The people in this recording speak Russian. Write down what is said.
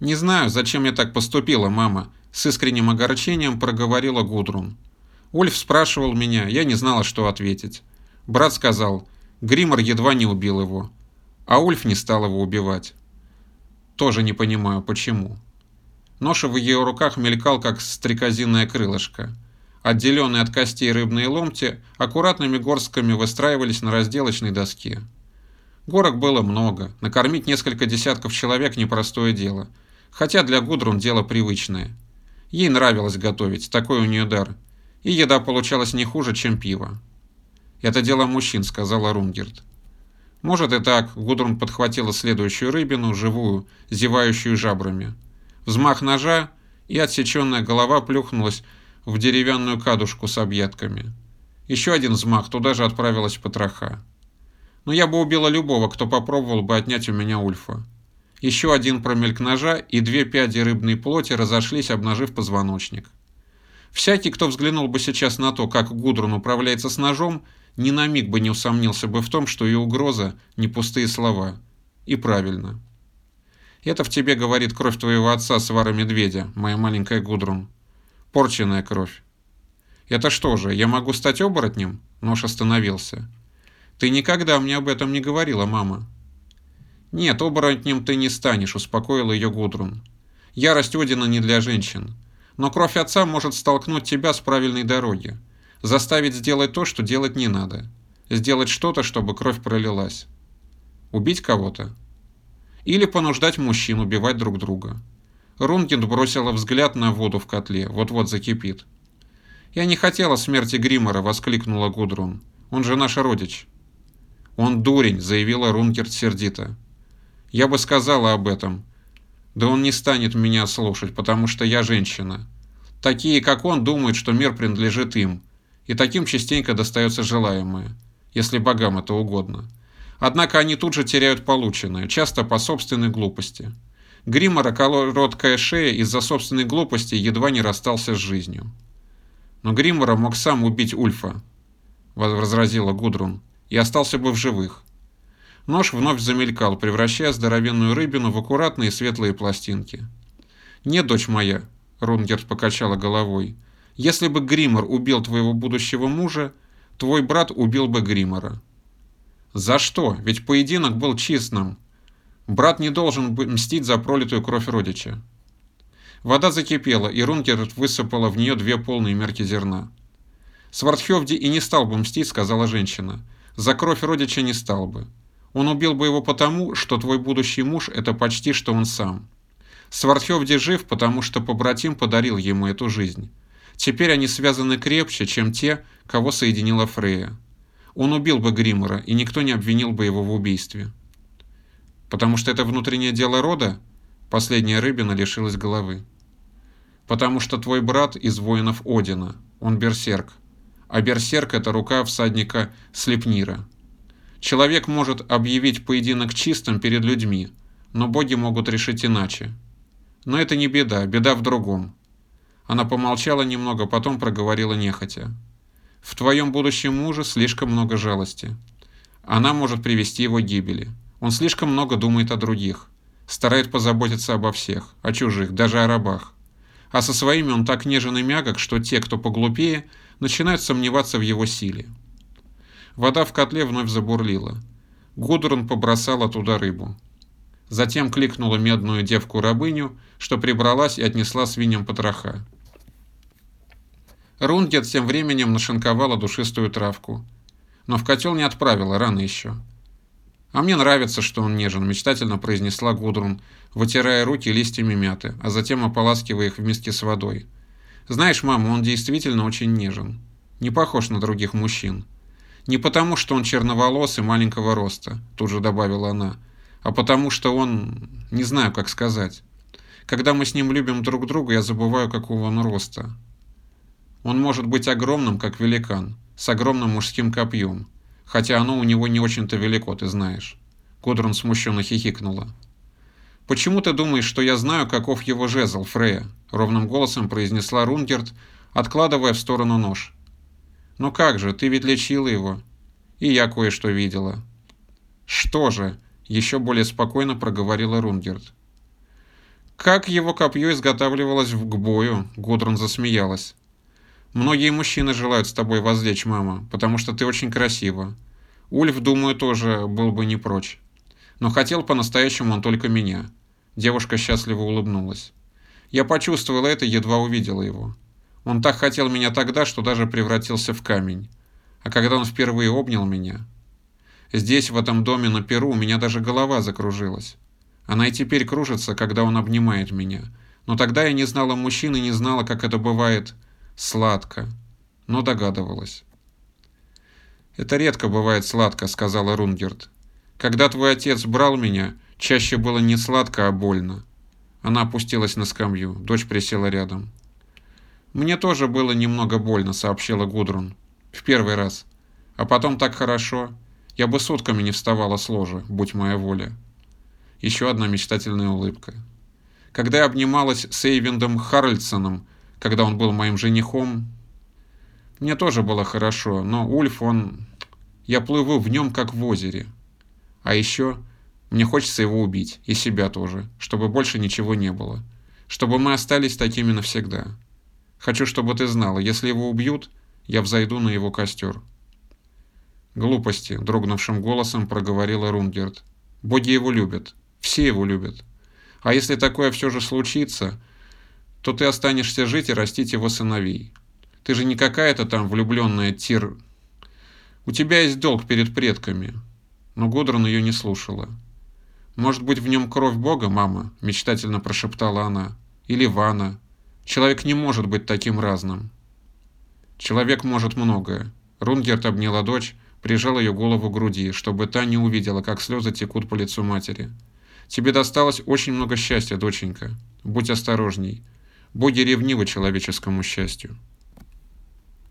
«Не знаю, зачем я так поступила, мама», — с искренним огорчением проговорила Гудрун. Ульф спрашивал меня, я не знала, что ответить. Брат сказал, Гриммер едва не убил его, а Ульф не стал его убивать. Тоже не понимаю, почему. Нож в ее руках мелькал, как стрекозиное крылышко. Отделенные от костей рыбные ломти аккуратными горстками выстраивались на разделочной доске. Горок было много, накормить несколько десятков человек – непростое дело. Хотя для Гудрун дело привычное. Ей нравилось готовить, такой у нее дар. И еда получалась не хуже, чем пиво. «Это дело мужчин», – сказала Рунгерт. Может и так, Гудрун подхватила следующую рыбину, живую, зевающую жабрами. Взмах ножа, и отсеченная голова плюхнулась в деревянную кадушку с объедками. Еще один взмах, туда же отправилась потроха но я бы убила любого, кто попробовал бы отнять у меня Ульфа. Еще один промельк ножа, и две пяди рыбной плоти разошлись, обнажив позвоночник. Всякий, кто взглянул бы сейчас на то, как Гудрун управляется с ножом, ни на миг бы не усомнился бы в том, что ее угроза – не пустые слова. И правильно. Это в тебе говорит кровь твоего отца, свара медведя, моя маленькая Гудрун. Порченная кровь. Это что же, я могу стать оборотнем? Нож остановился. Ты никогда мне об этом не говорила, мама. Нет, оборотнем ты не станешь, успокоила ее Гудрун. Ярость Одина не для женщин. Но кровь отца может столкнуть тебя с правильной дороги. Заставить сделать то, что делать не надо. Сделать что-то, чтобы кровь пролилась. Убить кого-то? Или понуждать мужчин убивать друг друга. Рунгент бросила взгляд на воду в котле, вот-вот закипит. «Я не хотела смерти Гримора», — воскликнула Гудрун. «Он же наш родич». «Он дурень», — заявила Рункерт сердито. «Я бы сказала об этом. Да он не станет меня слушать, потому что я женщина. Такие, как он, думают, что мир принадлежит им, и таким частенько достается желаемое, если богам это угодно. Однако они тут же теряют полученное, часто по собственной глупости. Гриммора короткая шея из-за собственной глупости едва не расстался с жизнью. Но Гриммора мог сам убить Ульфа, возразила Гудрун и остался бы в живых. Нож вновь замелькал, превращая здоровенную рыбину в аккуратные светлые пластинки. «Нет, дочь моя», — Рунгерт покачала головой, — «если бы Гриммор убил твоего будущего мужа, твой брат убил бы Гриммора». «За что? Ведь поединок был честным. Брат не должен мстить за пролитую кровь родича». Вода закипела, и Рунгерт высыпала в нее две полные мерки зерна. «Свардхевди и не стал бы мстить», — сказала женщина. За кровь родича не стал бы. Он убил бы его потому, что твой будущий муж – это почти что он сам. Свардхевди жив, потому что побратим подарил ему эту жизнь. Теперь они связаны крепче, чем те, кого соединила Фрея. Он убил бы Гриммера, и никто не обвинил бы его в убийстве. Потому что это внутреннее дело рода? Последняя рыбина лишилась головы. Потому что твой брат из воинов Одина. Он берсерк а берсерк – это рука всадника Слепнира. Человек может объявить поединок чистым перед людьми, но боги могут решить иначе. Но это не беда, беда в другом. Она помолчала немного, потом проговорила нехотя. В твоем будущем муже слишком много жалости. Она может привести его к гибели. Он слишком много думает о других. Старает позаботиться обо всех, о чужих, даже о рабах. А со своими он так нежен и мягок, что те, кто поглупее, начинают сомневаться в его силе. Вода в котле вновь забурлила. Гудрун побросала туда рыбу. Затем кликнула медную девку-рабыню, что прибралась и отнесла свиньям потроха. Рунгет тем временем нашинковала душистую травку. Но в котел не отправила, рано еще. «А мне нравится, что он нежен», – мечтательно произнесла Гудрун, вытирая руки листьями мяты, а затем ополаскивая их в миске с водой. Знаешь, мама, он действительно очень нежен. Не похож на других мужчин. Не потому, что он черноволос и маленького роста, тут же добавила она, а потому, что он... не знаю, как сказать. Когда мы с ним любим друг друга, я забываю, какого он роста. Он может быть огромным, как великан, с огромным мужским копьем, хотя оно у него не очень-то велико, ты знаешь. Гудрун смущенно хихикнула. «Почему ты думаешь, что я знаю, каков его жезл, Фрея?» — ровным голосом произнесла Рунгерт, откладывая в сторону нож. «Ну как же, ты ведь лечила его. И я кое-что видела». «Что же?» — еще более спокойно проговорила Рунгерт. Как его копье изготавливалось к бою, Гудрун засмеялась. Многие мужчины желают с тобой возлечь, мама, потому что ты очень красива. Ульф, думаю, тоже был бы не прочь. Но хотел по-настоящему он только меня. Девушка счастливо улыбнулась. Я почувствовала это, едва увидела его. Он так хотел меня тогда, что даже превратился в камень. А когда он впервые обнял меня... Здесь, в этом доме на Перу, у меня даже голова закружилась. Она и теперь кружится, когда он обнимает меня. Но тогда я не знала мужчин и не знала, как это бывает сладко. Но догадывалась. «Это редко бывает сладко», — сказала Рунгерт. «Когда твой отец брал меня, чаще было не сладко, а больно». Она опустилась на скамью. Дочь присела рядом. «Мне тоже было немного больно», — сообщила Гудрун. «В первый раз. А потом так хорошо. Я бы сутками не вставала с ложа, будь моя воля». Еще одна мечтательная улыбка. Когда я обнималась с Эйвиндом Харльсоном, когда он был моим женихом, мне тоже было хорошо, но Ульф, он... Я плыву в нем, как в озере. А еще мне хочется его убить, и себя тоже, чтобы больше ничего не было. Чтобы мы остались такими навсегда. Хочу, чтобы ты знала, если его убьют, я взойду на его костер. Глупости, дрогнувшим голосом проговорила Рунгерт. Боги его любят. Все его любят. А если такое все же случится, то ты останешься жить и растить его сыновей. Ты же не какая-то там влюбленная тир... У тебя есть долг перед предками. Но Гудрон ее не слушала. «Может быть, в нем кровь Бога, мама?» – мечтательно прошептала она. «Или Вана. Человек не может быть таким разным». «Человек может многое». Рунгерт обняла дочь, прижал ее голову к груди, чтобы та не увидела, как слезы текут по лицу матери. Тебе досталось очень много счастья, доченька. Будь осторожней. Боги ревнивы человеческому счастью.